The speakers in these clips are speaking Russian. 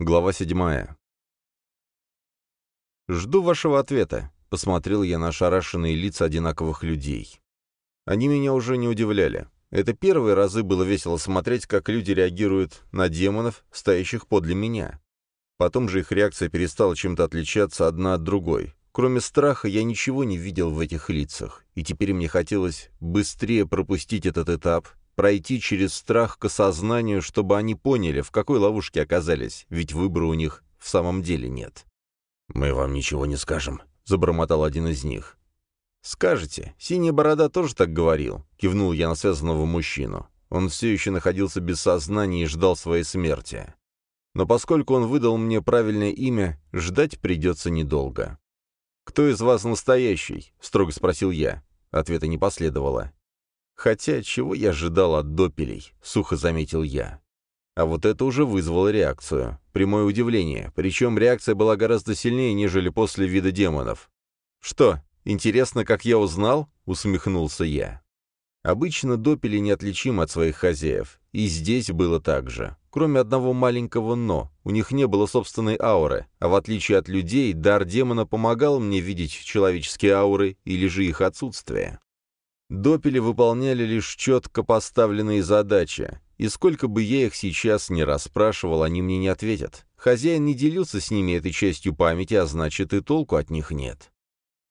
Глава седьмая. «Жду вашего ответа», — посмотрел я на ошарашенные лица одинаковых людей. Они меня уже не удивляли. Это первые разы было весело смотреть, как люди реагируют на демонов, стоящих подле меня. Потом же их реакция перестала чем-то отличаться одна от другой. Кроме страха я ничего не видел в этих лицах, и теперь мне хотелось быстрее пропустить этот этап, пройти через страх к осознанию, чтобы они поняли, в какой ловушке оказались, ведь выбора у них в самом деле нет. «Мы вам ничего не скажем», — забормотал один из них. «Скажете, синяя борода тоже так говорил», — кивнул я на связанного мужчину. Он все еще находился без сознания и ждал своей смерти. Но поскольку он выдал мне правильное имя, ждать придется недолго. «Кто из вас настоящий?» — строго спросил я. Ответа не последовало. Хотя, чего я ожидал от допелей, сухо заметил я. А вот это уже вызвало реакцию. Прямое удивление. Причем реакция была гораздо сильнее, нежели после вида демонов. «Что, интересно, как я узнал?» — усмехнулся я. Обычно допели неотличимы от своих хозяев. И здесь было так же. Кроме одного маленького «но». У них не было собственной ауры, а в отличие от людей, дар демона помогал мне видеть человеческие ауры или же их отсутствие. Допели выполняли лишь четко поставленные задачи, и сколько бы я их сейчас не расспрашивал, они мне не ответят. Хозяин не делился с ними этой частью памяти, а значит и толку от них нет.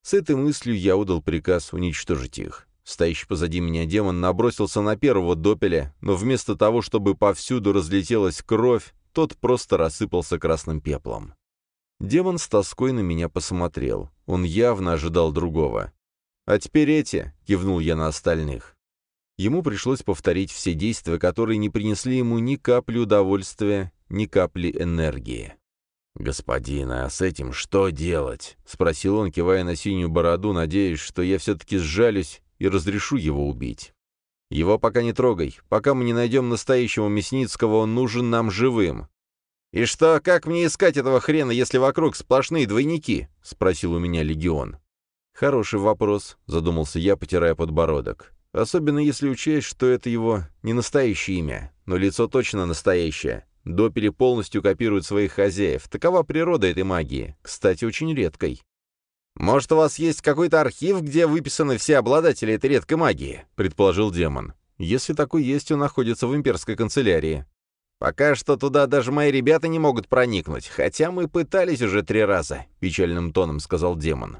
С этой мыслью я удал приказ уничтожить их. Стоящий позади меня демон набросился на первого допеля, но вместо того, чтобы повсюду разлетелась кровь, тот просто рассыпался красным пеплом. Демон с тоской на меня посмотрел. Он явно ожидал другого. «А теперь эти!» — кивнул я на остальных. Ему пришлось повторить все действия, которые не принесли ему ни капли удовольствия, ни капли энергии. «Господин, а с этим что делать?» — спросил он, кивая на синюю бороду, надеясь, что я все-таки сжалюсь и разрешу его убить. «Его пока не трогай. Пока мы не найдем настоящего Мясницкого, он нужен нам живым». «И что, как мне искать этого хрена, если вокруг сплошные двойники?» — спросил у меня Легион. «Хороший вопрос», — задумался я, потирая подбородок. «Особенно если учесть, что это его не настоящее имя, но лицо точно настоящее. Допели полностью копируют своих хозяев. Такова природа этой магии, кстати, очень редкой». «Может, у вас есть какой-то архив, где выписаны все обладатели этой редкой магии?» — предположил демон. «Если такой есть, он находится в имперской канцелярии». «Пока что туда даже мои ребята не могут проникнуть, хотя мы пытались уже три раза», — печальным тоном сказал демон.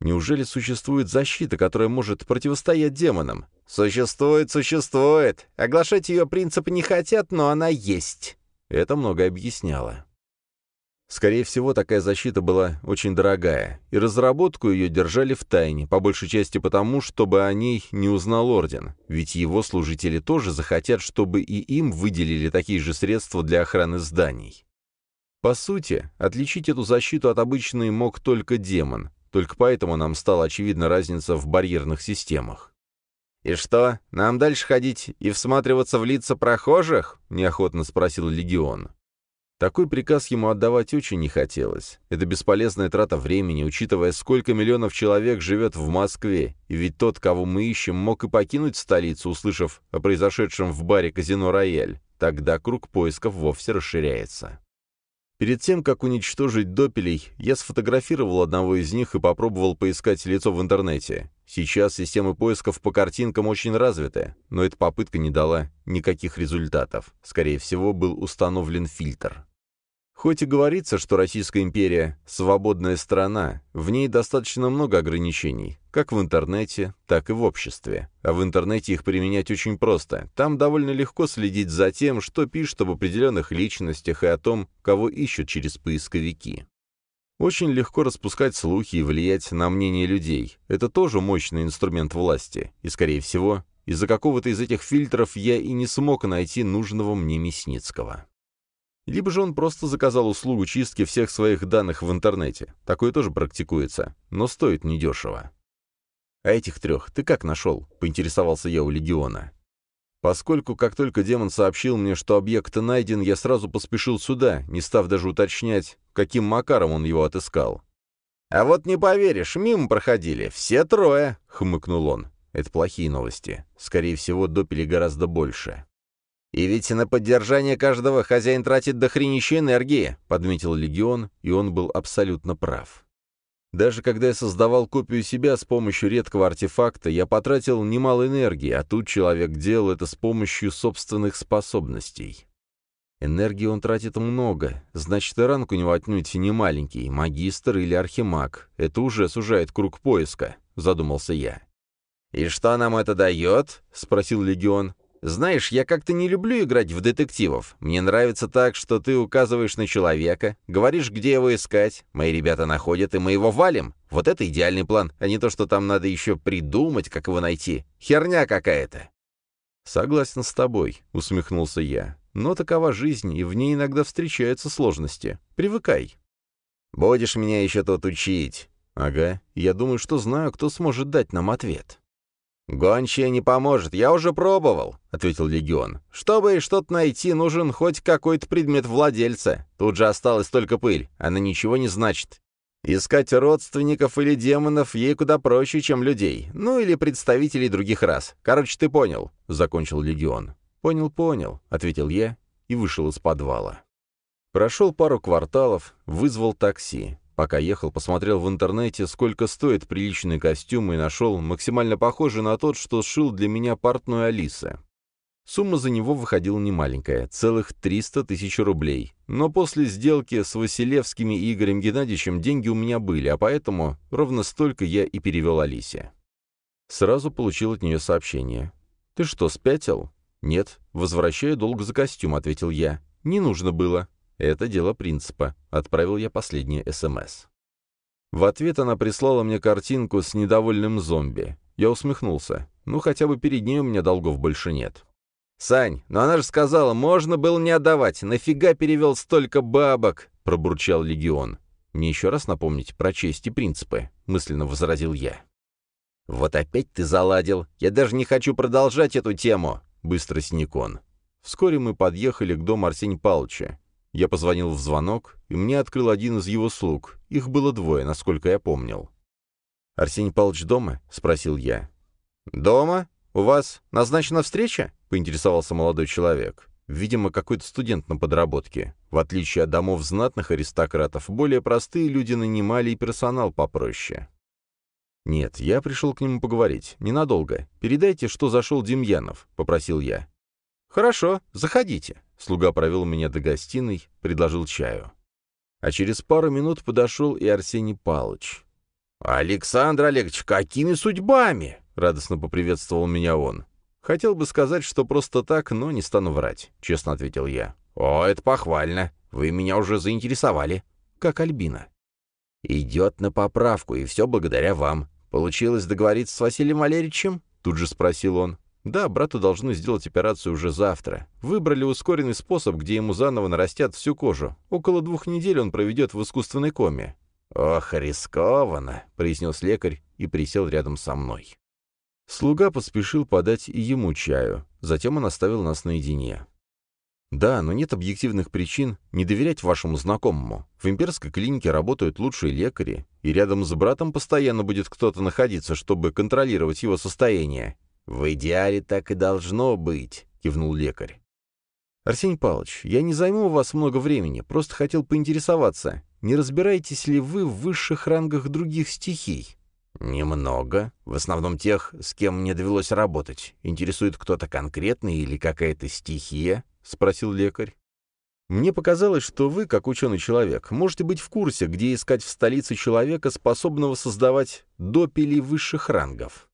Неужели существует защита, которая может противостоять демонам? Существует, существует. Оглашать ее принципы не хотят, но она есть. Это многое объясняло. Скорее всего, такая защита была очень дорогая, и разработку ее держали в тайне, по большей части потому, чтобы о ней не узнал Орден, ведь его служители тоже захотят, чтобы и им выделили такие же средства для охраны зданий. По сути, отличить эту защиту от обычной мог только демон, только поэтому нам стала очевидна разница в барьерных системах. «И что, нам дальше ходить и всматриваться в лица прохожих?» — неохотно спросил Легион. Такой приказ ему отдавать очень не хотелось. Это бесполезная трата времени, учитывая, сколько миллионов человек живет в Москве, и ведь тот, кого мы ищем, мог и покинуть столицу, услышав о произошедшем в баре «Казино Рояль». Тогда круг поисков вовсе расширяется. Перед тем, как уничтожить допелей, я сфотографировал одного из них и попробовал поискать лицо в интернете. Сейчас системы поисков по картинкам очень развиты, но эта попытка не дала никаких результатов. Скорее всего, был установлен фильтр. Хоть и говорится, что Российская империя – свободная страна, в ней достаточно много ограничений, как в интернете, так и в обществе. А в интернете их применять очень просто. Там довольно легко следить за тем, что пишут об определенных личностях и о том, кого ищут через поисковики. Очень легко распускать слухи и влиять на мнение людей. Это тоже мощный инструмент власти. И, скорее всего, из-за какого-то из этих фильтров я и не смог найти нужного мне Мясницкого. Либо же он просто заказал услугу чистки всех своих данных в интернете. Такое тоже практикуется, но стоит недешево. «А этих трех ты как нашел?» — поинтересовался я у Легиона. Поскольку, как только демон сообщил мне, что объект найден, я сразу поспешил сюда, не став даже уточнять, каким макаром он его отыскал. «А вот не поверишь, мимо проходили, все трое», — хмыкнул он. «Это плохие новости. Скорее всего, допили гораздо больше». «И ведь на поддержание каждого хозяин тратит дохренища энергии», — подметил Легион, и он был абсолютно прав. Даже когда я создавал копию себя с помощью редкого артефакта, я потратил немало энергии, а тут человек делал это с помощью собственных способностей. Энергии он тратит много, значит и ранг у него отнюдь не маленький, магистр или архимаг. Это уже сужает круг поиска, задумался я. «И что нам это дает?» — спросил Легион. «Знаешь, я как-то не люблю играть в детективов. Мне нравится так, что ты указываешь на человека, говоришь, где его искать, мои ребята находят, и мы его валим. Вот это идеальный план, а не то, что там надо еще придумать, как его найти. Херня какая-то». «Согласен с тобой», — усмехнулся я. «Но такова жизнь, и в ней иногда встречаются сложности. Привыкай». «Будешь меня еще тут учить». «Ага, я думаю, что знаю, кто сможет дать нам ответ». «Гончая не поможет, я уже пробовал», — ответил Легион. «Чтобы что-то найти, нужен хоть какой-то предмет владельца. Тут же осталась только пыль, она ничего не значит. Искать родственников или демонов ей куда проще, чем людей. Ну или представителей других рас. Короче, ты понял», — закончил Легион. «Понял, понял», — ответил я и вышел из подвала. Прошел пару кварталов, вызвал такси. Пока ехал, посмотрел в интернете, сколько стоит приличный костюм, и нашел максимально похожий на тот, что сшил для меня портной Алиса. Сумма за него выходила немаленькая, целых 300 тысяч рублей. Но после сделки с Василевскими и Игорем Геннадьевичем деньги у меня были, а поэтому ровно столько я и перевел Алисе. Сразу получил от нее сообщение. «Ты что, спятил?» «Нет, возвращаю долг за костюм», — ответил я. «Не нужно было». «Это дело принципа», — отправил я последнее СМС. В ответ она прислала мне картинку с недовольным зомби. Я усмехнулся. Ну, хотя бы перед ней у меня долгов больше нет. «Сань, но она же сказала, можно было не отдавать. Нафига перевел столько бабок?» — пробурчал Легион. «Мне еще раз напомнить про честь и принципы», — мысленно возразил я. «Вот опять ты заладил. Я даже не хочу продолжать эту тему», — быстро сник он. Вскоре мы подъехали к дому Арсения Павловича. Я позвонил в звонок, и мне открыл один из его слуг. Их было двое, насколько я помнил. «Арсений Павлович дома?» — спросил я. «Дома? У вас назначена встреча?» — поинтересовался молодой человек. Видимо, какой-то студент на подработке. В отличие от домов знатных аристократов, более простые люди нанимали и персонал попроще. «Нет, я пришел к нему поговорить. Ненадолго. Передайте, что зашел Демьянов», — попросил я. «Хорошо, заходите». Слуга провел меня до гостиной, предложил чаю. А через пару минут подошел и Арсений Палыч. «Александр Олегович, какими судьбами?» — радостно поприветствовал меня он. «Хотел бы сказать, что просто так, но не стану врать», — честно ответил я. «О, это похвально. Вы меня уже заинтересовали. Как Альбина». «Идет на поправку, и все благодаря вам. Получилось договориться с Василием Валерьевичем?» — тут же спросил он. Да, брату должны сделать операцию уже завтра. Выбрали ускоренный способ, где ему заново нарастят всю кожу. Около двух недель он проведет в искусственной коме. «Ох, рискованно», — произнес лекарь и присел рядом со мной. Слуга поспешил подать ему чаю. Затем он оставил нас наедине. «Да, но нет объективных причин не доверять вашему знакомому. В имперской клинике работают лучшие лекари, и рядом с братом постоянно будет кто-то находиться, чтобы контролировать его состояние. «В идеале так и должно быть», — кивнул лекарь. «Арсений Павлович, я не займу у вас много времени, просто хотел поинтересоваться, не разбираетесь ли вы в высших рангах других стихий?» «Немного. В основном тех, с кем мне довелось работать. Интересует кто-то конкретный или какая-то стихия?» — спросил лекарь. «Мне показалось, что вы, как ученый человек, можете быть в курсе, где искать в столице человека, способного создавать допили высших рангов».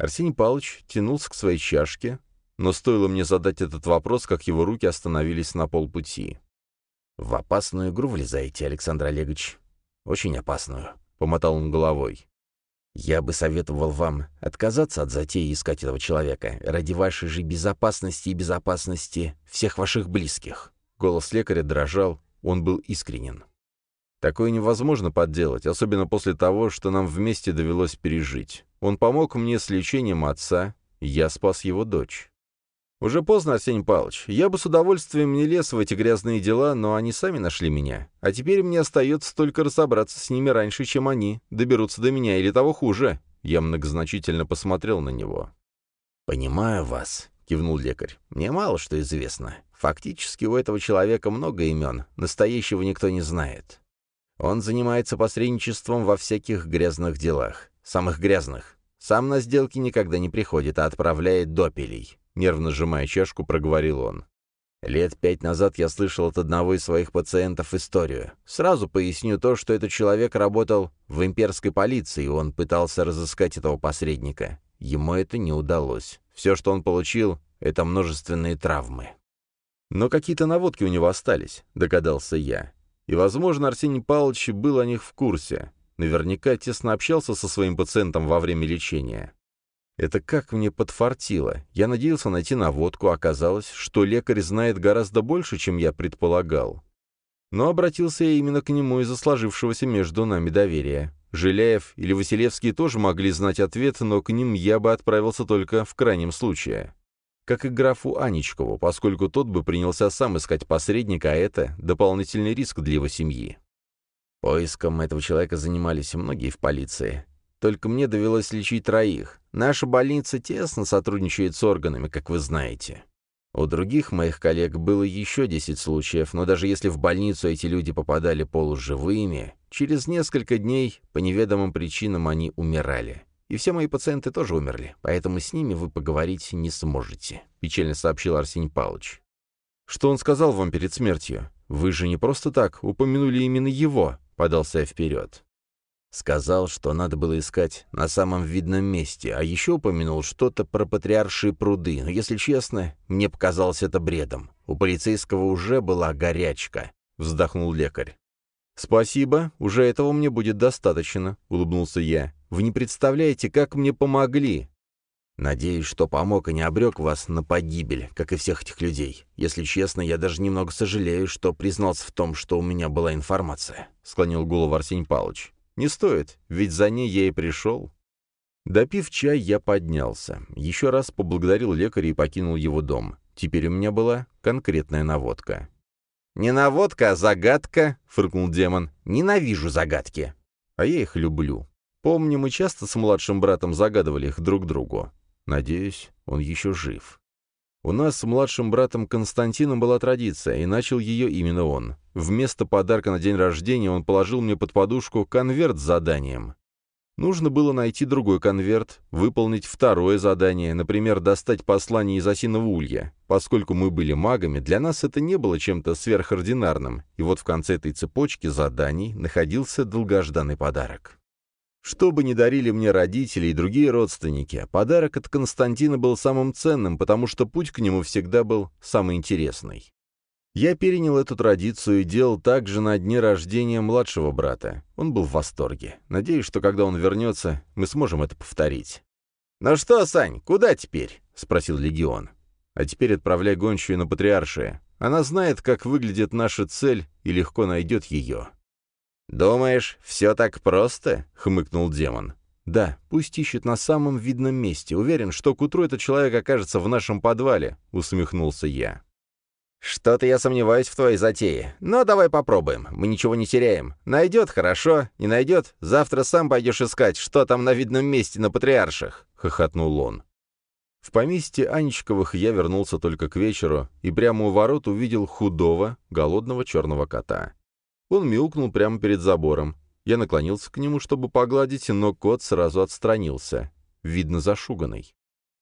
Арсений Павлович тянулся к своей чашке, но стоило мне задать этот вопрос, как его руки остановились на полпути. «В опасную игру влезаете, Александр Олегович. Очень опасную», — помотал он головой. «Я бы советовал вам отказаться от затеи искать этого человека ради вашей же безопасности и безопасности всех ваших близких». Голос лекаря дрожал, он был искренен. Такое невозможно подделать, особенно после того, что нам вместе довелось пережить. Он помог мне с лечением отца, я спас его дочь. Уже поздно, Арсений Павлович. Я бы с удовольствием не лез в эти грязные дела, но они сами нашли меня. А теперь мне остается только разобраться с ними раньше, чем они доберутся до меня, или того хуже. Я многозначительно посмотрел на него. «Понимаю вас», — кивнул лекарь. «Мне мало что известно. Фактически у этого человека много имен, настоящего никто не знает. Он занимается посредничеством во всяких грязных делах. Самых грязных. Сам на сделки никогда не приходит, а отправляет допелей. Нервно сжимая чашку, проговорил он. Лет пять назад я слышал от одного из своих пациентов историю. Сразу поясню то, что этот человек работал в имперской полиции, и он пытался разыскать этого посредника. Ему это не удалось. Все, что он получил, — это множественные травмы. Но какие-то наводки у него остались, догадался я. И, возможно, Арсений Павлович был о них в курсе. Наверняка тесно общался со своим пациентом во время лечения. Это как мне подфартило. Я надеялся найти наводку, оказалось, что лекарь знает гораздо больше, чем я предполагал. Но обратился я именно к нему из-за сложившегося между нами доверия. Жиляев или Василевский тоже могли знать ответ, но к ним я бы отправился только в крайнем случае. Как и графу Анечкову, поскольку тот бы принялся сам искать посредника, а это дополнительный риск для его семьи. Поиском этого человека занимались многие в полиции. Только мне довелось лечить троих. Наша больница тесно сотрудничает с органами, как вы знаете. У других моих коллег было еще 10 случаев, но даже если в больницу эти люди попадали полуживыми, через несколько дней по неведомым причинам они умирали. И все мои пациенты тоже умерли, поэтому с ними вы поговорить не сможете», — печально сообщил Арсений Павлович. «Что он сказал вам перед смертью? Вы же не просто так упомянули именно его», — подался я вперед. Сказал, что надо было искать на самом видном месте, а еще упомянул что-то про патриаршие пруды, но, если честно, мне показалось это бредом. У полицейского уже была горячка, — вздохнул лекарь. «Спасибо, уже этого мне будет достаточно», — улыбнулся я. «Вы не представляете, как мне помогли». «Надеюсь, что помог и не обрек вас на погибель, как и всех этих людей. Если честно, я даже немного сожалею, что признался в том, что у меня была информация», — склонил голову Арсений Павлович. Не стоит, ведь за ней я и пришел. Допив чай, я поднялся. Еще раз поблагодарил лекаря и покинул его дом. Теперь у меня была конкретная наводка. «Не наводка, а загадка», — фыркнул демон. «Ненавижу загадки». А я их люблю. Помню, мы часто с младшим братом загадывали их друг другу. Надеюсь, он еще жив. У нас с младшим братом Константином была традиция, и начал ее именно он. Вместо подарка на день рождения он положил мне под подушку конверт с заданием. Нужно было найти другой конверт, выполнить второе задание, например, достать послание из осиного улья. Поскольку мы были магами, для нас это не было чем-то сверхординарным, и вот в конце этой цепочки заданий находился долгожданный подарок. Что бы ни дарили мне родители и другие родственники, подарок от Константина был самым ценным, потому что путь к нему всегда был самый интересный. Я перенял эту традицию и делал так же на дне рождения младшего брата. Он был в восторге. Надеюсь, что когда он вернется, мы сможем это повторить. «Ну что, Сань, куда теперь?» — спросил Легион. «А теперь отправляй гончую на Патриаршие. Она знает, как выглядит наша цель и легко найдет ее». «Думаешь, все так просто?» — хмыкнул демон. «Да, пусть ищет на самом видном месте. Уверен, что к утру этот человек окажется в нашем подвале», — усмехнулся я. «Что-то я сомневаюсь в твоей затее. Но давай попробуем. Мы ничего не теряем. Найдет — хорошо. Не найдет — завтра сам пойдешь искать, что там на видном месте на Патриарших», — хохотнул он. В поместье Анечковых я вернулся только к вечеру и прямо у ворот увидел худого, голодного черного кота. Он мяукнул прямо перед забором. Я наклонился к нему, чтобы погладить, но кот сразу отстранился. Видно, зашуганный.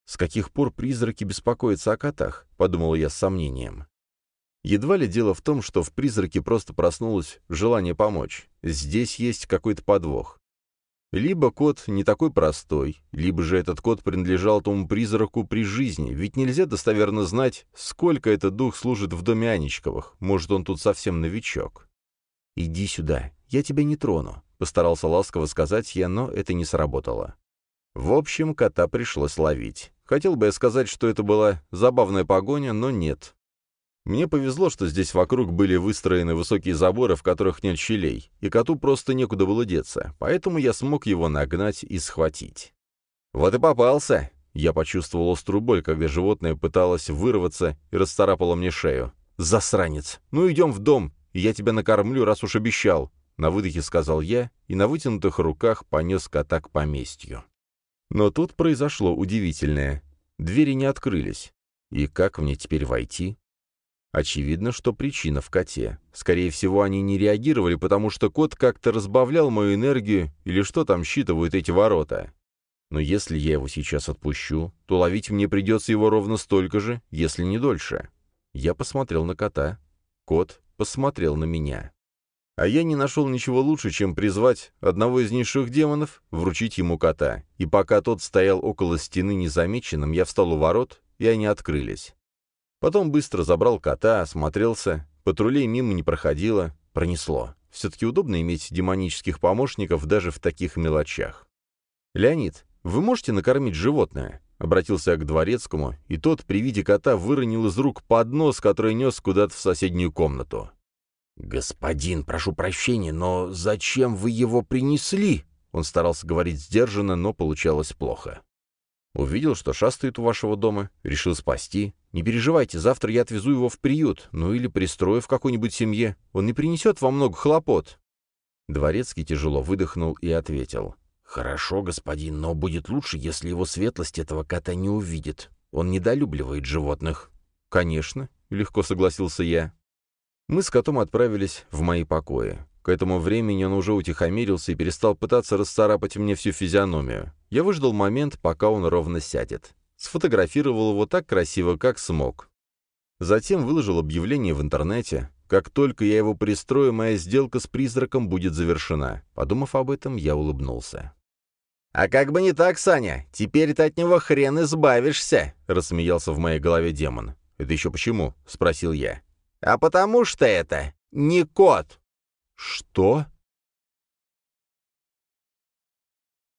«С каких пор призраки беспокоятся о котах?» — подумал я с сомнением. Едва ли дело в том, что в призраке просто проснулось желание помочь. Здесь есть какой-то подвох. Либо кот не такой простой, либо же этот кот принадлежал тому призраку при жизни, ведь нельзя достоверно знать, сколько этот дух служит в доме Анечковых, может, он тут совсем новичок. «Иди сюда, я тебя не трону», — постарался ласково сказать я, но это не сработало. В общем, кота пришлось ловить. Хотел бы я сказать, что это была забавная погоня, но нет. Мне повезло, что здесь вокруг были выстроены высокие заборы, в которых нет щелей, и коту просто некуда было деться, поэтому я смог его нагнать и схватить. «Вот и попался!» Я почувствовал острую боль, когда животное пыталось вырваться и расцарапало мне шею. «Засранец! Ну идем в дом, я тебя накормлю, раз уж обещал», — на выдохе сказал я и на вытянутых руках понес кота к поместью. Но тут произошло удивительное. Двери не открылись. И как мне теперь войти? Очевидно, что причина в коте. Скорее всего, они не реагировали, потому что кот как-то разбавлял мою энергию, или что там считывают эти ворота. Но если я его сейчас отпущу, то ловить мне придется его ровно столько же, если не дольше. Я посмотрел на кота. Кот посмотрел на меня. А я не нашел ничего лучше, чем призвать одного из низших демонов, вручить ему кота. И пока тот стоял около стены незамеченным, я встал у ворот, и они открылись. Потом быстро забрал кота, осмотрелся, патрулей мимо не проходило, пронесло. Все-таки удобно иметь демонических помощников даже в таких мелочах. «Леонид, вы можете накормить животное?» Обратился я к дворецкому, и тот при виде кота выронил из рук поднос, который нес куда-то в соседнюю комнату. «Господин, прошу прощения, но зачем вы его принесли?» Он старался говорить сдержанно, но получалось плохо. Увидел, что шастает у вашего дома, решил спасти. Не переживайте, завтра я отвезу его в приют, ну или пристрою в какой-нибудь семье. Он не принесет вам много хлопот». Дворецкий тяжело выдохнул и ответил. «Хорошо, господин, но будет лучше, если его светлость этого кота не увидит. Он недолюбливает животных». «Конечно», — легко согласился я. Мы с котом отправились в мои покои. К этому времени он уже утихомирился и перестал пытаться расцарапать мне всю физиономию. Я выждал момент, пока он ровно сядет. Сфотографировал его так красиво, как смог. Затем выложил объявление в интернете. Как только я его пристрою, моя сделка с призраком будет завершена. Подумав об этом, я улыбнулся. «А как бы не так, Саня, теперь ты от него хрен избавишься», — рассмеялся в моей голове демон. «Это еще почему?» — спросил я. «А потому что это не кот». «Что?»